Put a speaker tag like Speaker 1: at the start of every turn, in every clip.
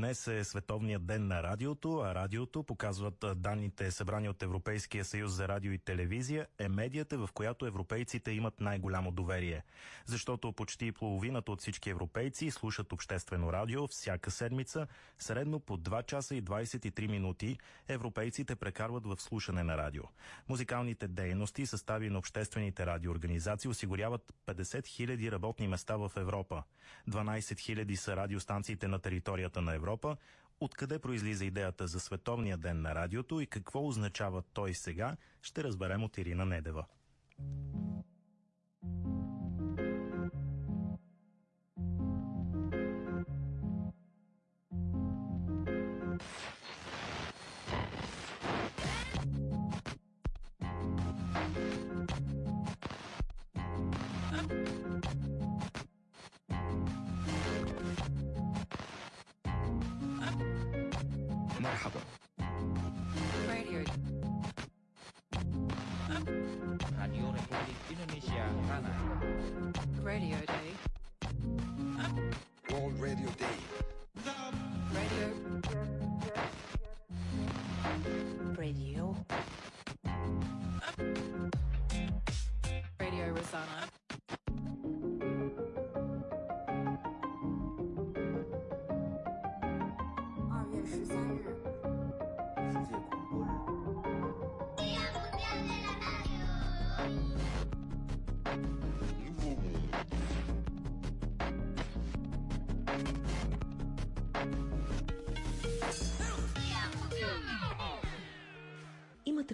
Speaker 1: Днес е Световният ден на радиото, а радиото, показват данните събрани от Европейския съюз за радио и телевизия, е медията, в която европейците имат най-голямо доверие. Защото почти половината от всички европейци слушат обществено радио всяка седмица, средно по 2 часа и 23 минути европейците прекарват в слушане на радио. Музикалните дейности, състави на обществените радиоорганизации осигуряват 50 000 работни места в Европа. 12 000 са радиостанциите на територията на Европа. Откъде произлиза идеята за Световния ден на радиото и какво означава той сега, ще разберем от Ирина Недева.
Speaker 2: الخبر.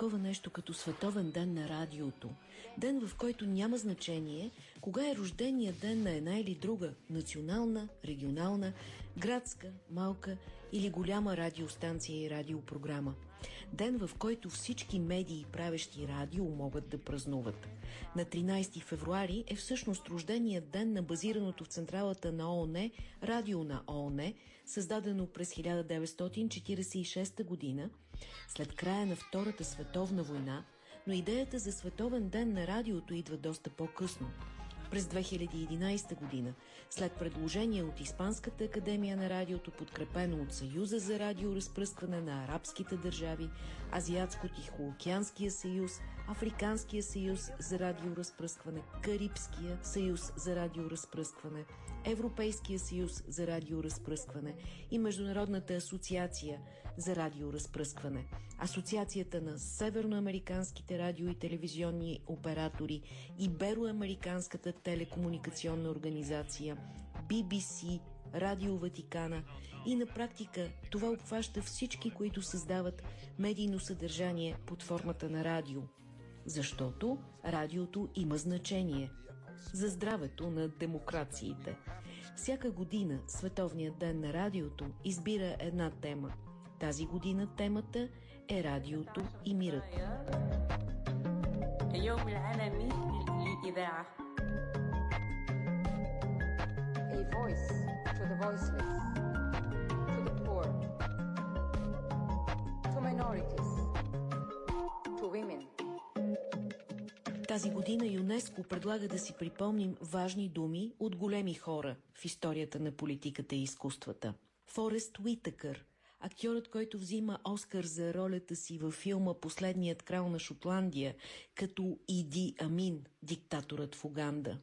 Speaker 2: Такова нещо като Световен ден на радиото. Ден, в който няма значение кога е рождения ден на една или друга национална, регионална, градска, малка или голяма радиостанция и радиопрограма. Ден, в който всички медии, правещи радио, могат да празнуват. На 13 февруари е всъщност рожденият ден на базираното в централата на ООН Радио на ООН, създадено през 1946 година, след края на Втората световна война, но идеята за Световен ден на радиото идва доста по-късно. През 2011 година, след предложение от Испанската академия на радиото, подкрепено от Съюза за радиоразпръскване на арабските държави, Азиатско-Тихоокеанския съюз, Африканския съюз за радиоразпръскване, Карибския съюз за радиоразпръскване, Европейския съюз за радиоразпръскване и Международната асоциация за радиоразпръскване, Асоциацията на северноамериканските радио и телевизионни оператори, Ибероамериканската телекомуникационна организация, BBC, Радио Ватикана и на практика това обхваща всички, които създават медийно съдържание под формата на радио. Защото радиото има значение за здравето на демокрациите. Всяка година Световният ден на радиото избира една тема. Тази година темата е радиото и мирът.
Speaker 3: اليوم العالمي للإذاعة
Speaker 4: A voice to the voiceless, to the poor, to minorities, to women.
Speaker 2: Тази година ЮНЕСКО предлага да си припомним важни думи от големи хора в историята на политиката и изкуствата. Форест Уитъкър, актьорът, който взима Оскар за ролята си във филма Последният крал на Шотландия, като Иди Амин, диктаторът в Уганда.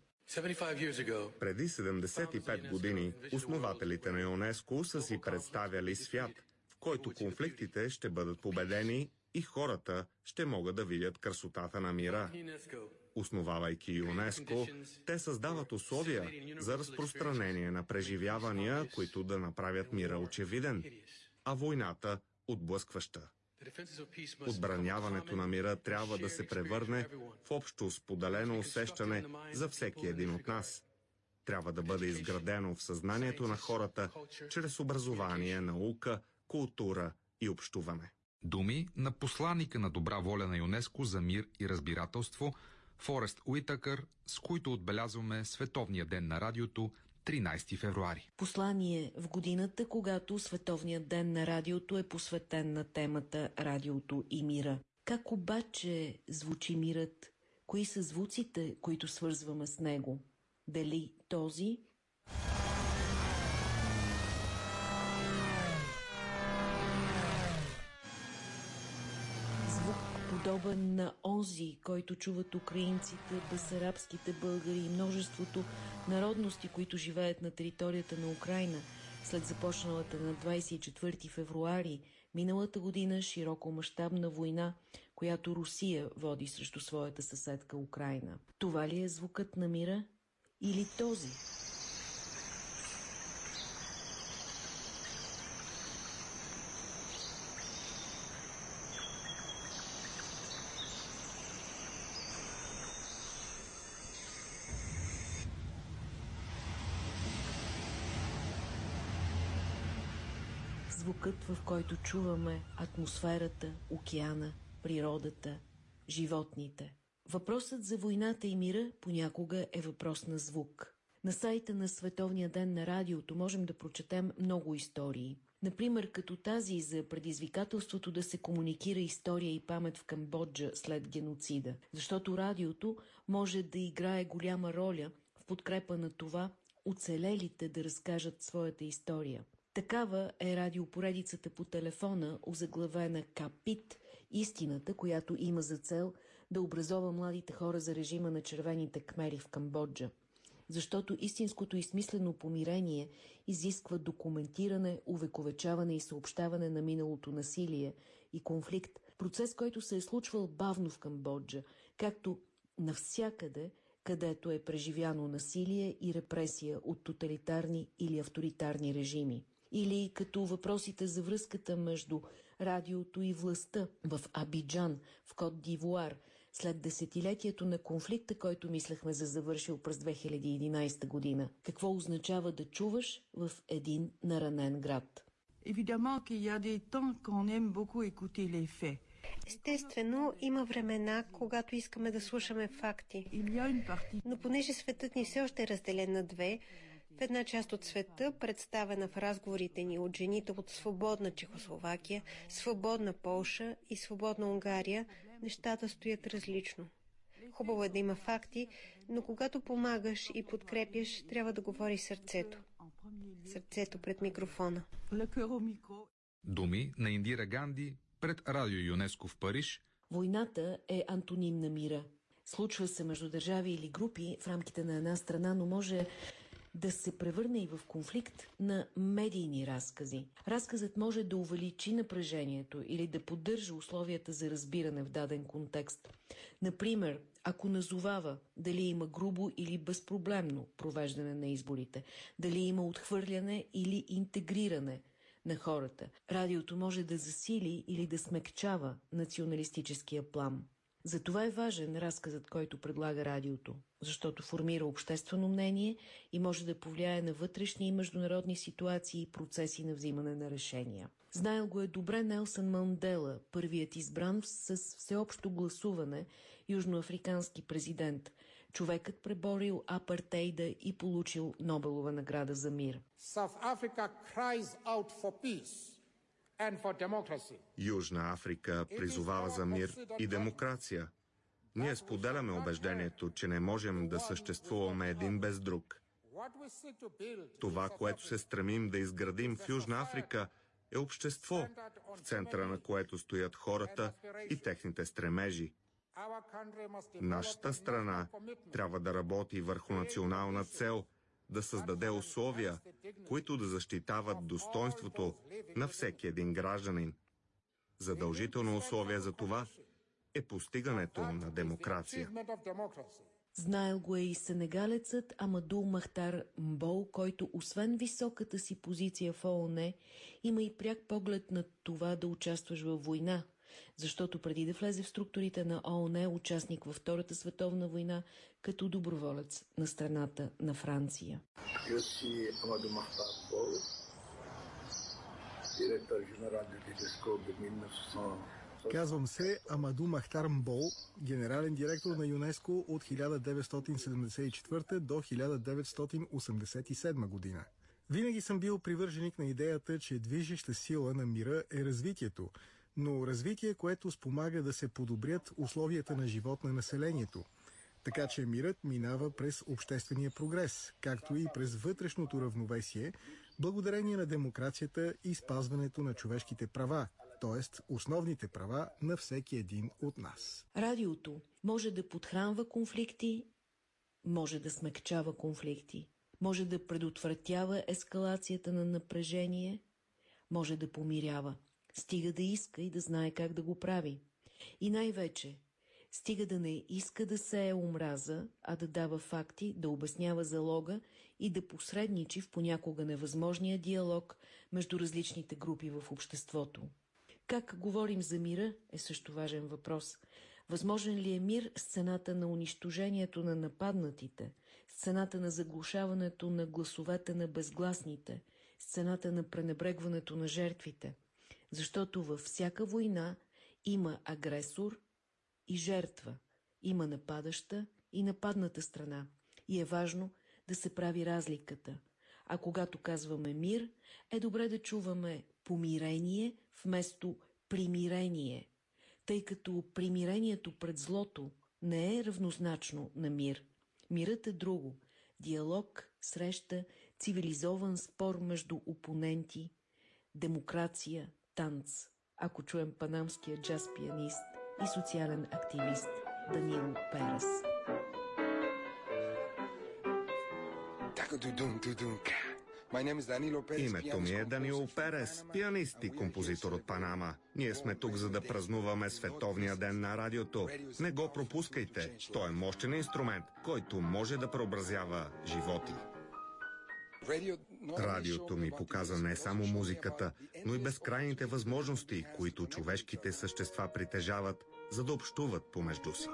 Speaker 5: Преди 75 години основателите на ЮНЕСКО са си представяли свят, в който конфликтите ще бъдат победени и хората ще могат да видят красотата на мира. Основавайки ЮНЕСКО, те създават условия за разпространение на преживявания, които да направят мира очевиден, а войната отблъскваща. Отбраняването на мира трябва да се превърне в общо споделено усещане за всеки един от нас. Трябва да бъде изградено в съзнанието на хората чрез образование, наука, култура и общуване.
Speaker 6: Думи на посланника на добра воля на ЮНЕСКО за мир и разбирателство Форест Уитъкър, с които отбелязваме Световния ден на радиото 13 февруари.
Speaker 2: Послание в годината, когато Световният ден на радиото е посветен на темата Радиото и мира. Как обаче звучи мирът? Кои са звуците, които свързваме с него? Дали този подобен на онзи, който чуват украинците, басарабските българи и множеството народности, които живеят на територията на Украина след започналата на 24 февруари миналата година широкомащабна война, която Русия води срещу своята съседка Украина. Това ли е звукът на мира или този? Звукът, в който чуваме атмосферата, океана, природата, животните. Въпросът за войната и мира понякога е въпрос на звук. На сайта на Световния ден на радиото можем да прочетем много истории. Например, като тази за предизвикателството да се комуникира история и памет в Камбоджа след геноцида, защото радиото може да играе голяма роля в подкрепа на това оцелелите да разкажат своята история. Такава е радиопоредицата по телефона, озаглавена Капит, истината, която има за цел да образова младите хора за режима на червените кмери в Камбоджа. Защото истинското и смислено помирение изисква документиране, увековечаване и съобщаване на миналото насилие и конфликт, процес, който се е случвал бавно в Камбоджа, както навсякъде, където е преживяно насилие и репресия от тоталитарни или авторитарни режими или като въпросите за връзката между радиото и властта в Абиджан, в Кот Дивуар, след десетилетието на конфликта, който мислехме за завършил през 2011 година. Какво означава да чуваш в един наранен град?
Speaker 7: Естествено, има времена, когато искаме да слушаме факти. Но понеже светът ни все още е разделен на две, в една част от света, представена в разговорите ни от жените от свободна Чехословакия, свободна Полша и свободна Унгария, нещата стоят различно. Хубаво е да има факти, но когато помагаш и подкрепяш, трябва да говори сърцето. Сърцето пред микрофона.
Speaker 6: Думи на Индира Ганди пред Радио ЮНЕСКО в Париж.
Speaker 2: Войната е антоним на мира. Случва се между държави или групи в рамките на една страна, но може да се превърне и в конфликт на медийни разкази. Разказът може да увеличи напрежението или да поддържа условията за разбиране в даден контекст. Например, ако назовава дали има грубо или безпроблемно провеждане на изборите, дали има отхвърляне или интегриране на хората, радиото може да засили или да смекчава националистическия план. Затова е важен разказът, който предлага радиото, защото формира обществено мнение и може да повлияе на вътрешни и международни ситуации и процеси на взимане на решения. Знаел го е добре Нелсън Мандела, първият избран с всеобщо гласуване южноафрикански президент, човекът преборил апартейда и получил Нобелова награда за мир.
Speaker 5: Южна Африка призовава за мир и демокрация. Ние споделяме убеждението, че не можем да съществуваме един без друг. Това, което се стремим да изградим в Южна Африка, е общество, в центъра на което стоят хората и техните стремежи. Нашата страна трябва да работи върху национална цел – да създаде условия, които да защитават достоинството на всеки един гражданин. Задължително условие за това е постигането на демокрация.
Speaker 2: Знаел го е и сенегалецът Амадул Махтар Мбол, който освен високата си позиция в ООН, има и пряк поглед на това да участваш във война, защото преди да влезе в структурите на ООН е участник във Втората световна война като доброволец на страната на Франция.
Speaker 8: Казвам се Амаду Махтар Мбол, генерален директор на ЮНЕСКО от 1974 до 1987 година. Винаги съм бил привърженик на идеята, че движеща сила на мира е развитието, но развитие, което спомага да се подобрят условията на живот на населението. Така че мирът минава през обществения прогрес, както и през вътрешното равновесие, благодарение на демокрацията и спазването на човешките права, т.е. основните права на всеки един от нас.
Speaker 2: Радиото може да подхранва конфликти, може да смекчава конфликти, може да предотвратява ескалацията на напрежение, може да помирява. Стига да иска и да знае как да го прави. И най-вече, стига да не иска да се е омраза, а да дава факти, да обяснява залога и да посредничи в понякога невъзможния диалог между различните групи в обществото. Как говорим за мира е също важен въпрос. Възможен ли е мир с цената на унищожението на нападнатите, с цената на заглушаването на гласовете на безгласните, с цената на пренебрегването на жертвите? Защото във всяка война има агресор и жертва, има нападаща и нападната страна. И е важно да се прави разликата. А когато казваме мир, е добре да чуваме помирение вместо примирение, тъй като примирението пред злото не е равнозначно на мир. Мирът е друго. Диалог, среща, цивилизован спор между опоненти, демокрация, танц. Ако чуем панамския джаз пианист и социален активист Данило Перес.
Speaker 5: Името ми е Данило Перес, пианист и композитор от Панама. Ние сме тук, за да празнуваме Световния ден на радиото. Не го пропускайте. Той е мощен инструмент, който може да преобразява животи. Радиото ми показа не само музиката, но и безкрайните възможности, които човешките същества притежават, за да общуват помежду си.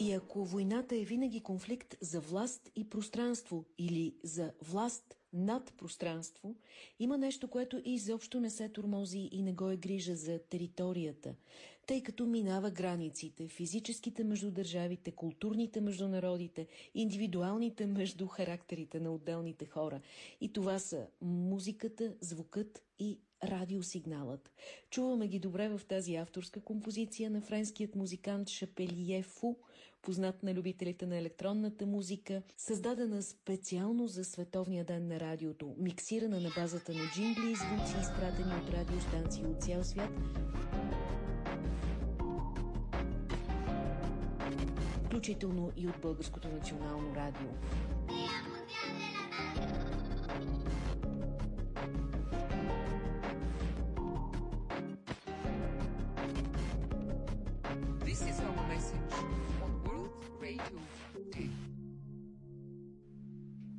Speaker 2: И ако войната е винаги конфликт за власт и пространство или за власт над пространство, има нещо, което изобщо не се тормози и не го е грижа за територията, тъй като минава границите, физическите между държавите, културните между народите, индивидуалните между характерите на отделните хора. И това са музиката, звукът и радиосигналът. Чуваме ги добре в тази авторска композиция на френският музикант Шапелие Фу, познат на любителите на електронната музика, създадена специално за Световния ден на радиото, миксирана на базата на джингли и звуци, изпратени от радиостанции от цял свят, включително и от Българското национално радио.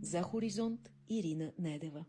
Speaker 2: За Хоризонт Ирина Недева.